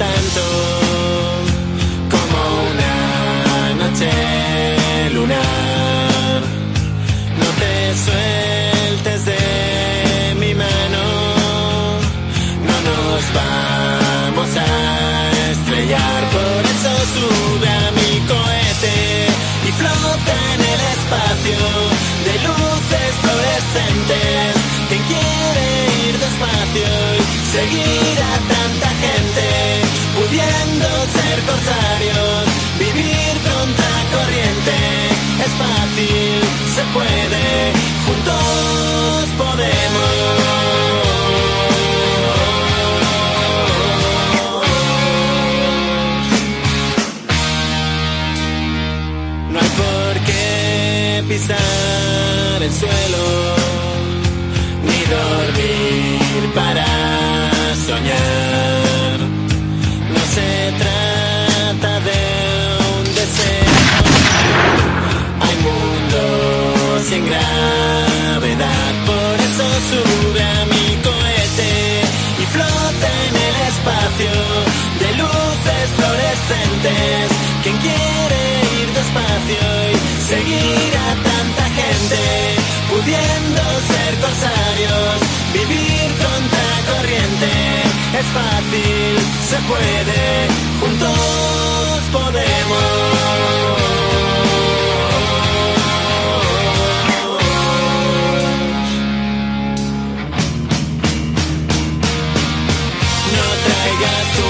tanto como una noche lunar. No te sueltes de mi mano, no nos vamos a estrellar. Por eso sube a mi cohete y flota en el espacio de luces fluorescentes. Quien quiere ir despacio y seguir. Pisar el suelo, ni dormir para soñar. No se trata de un deseo. Hay mundos sin gravedad, por eso sube a mi cohete y flota en el espacio de luces fluorescentes. Quien quiere tanta gente, pudiendo ser corsarios, vivir contra corriente, es fácil, se puede, juntos podemos. No traigas tu